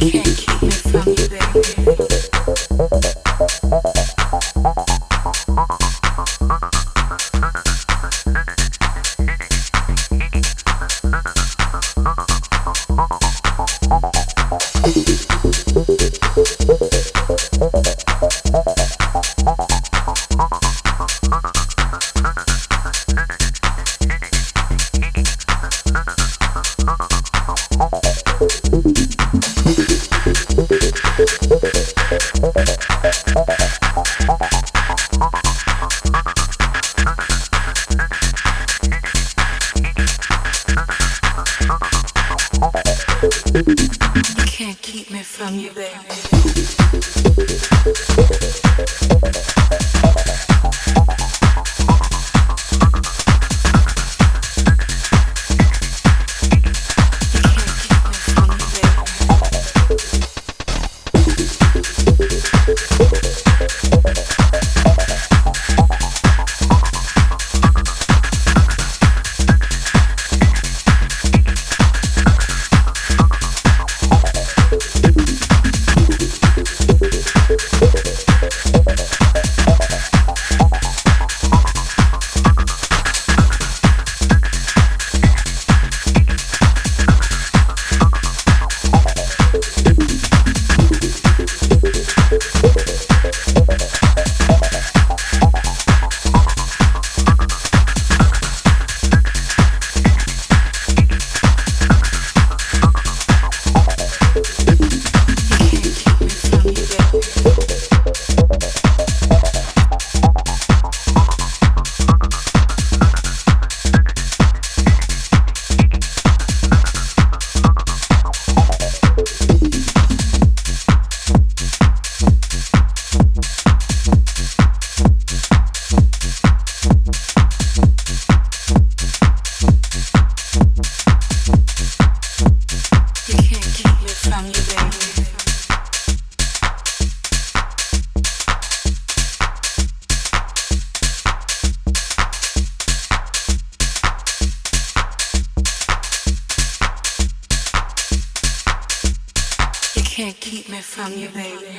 Can't keep me from from you, baby. can't keep me from you, baby.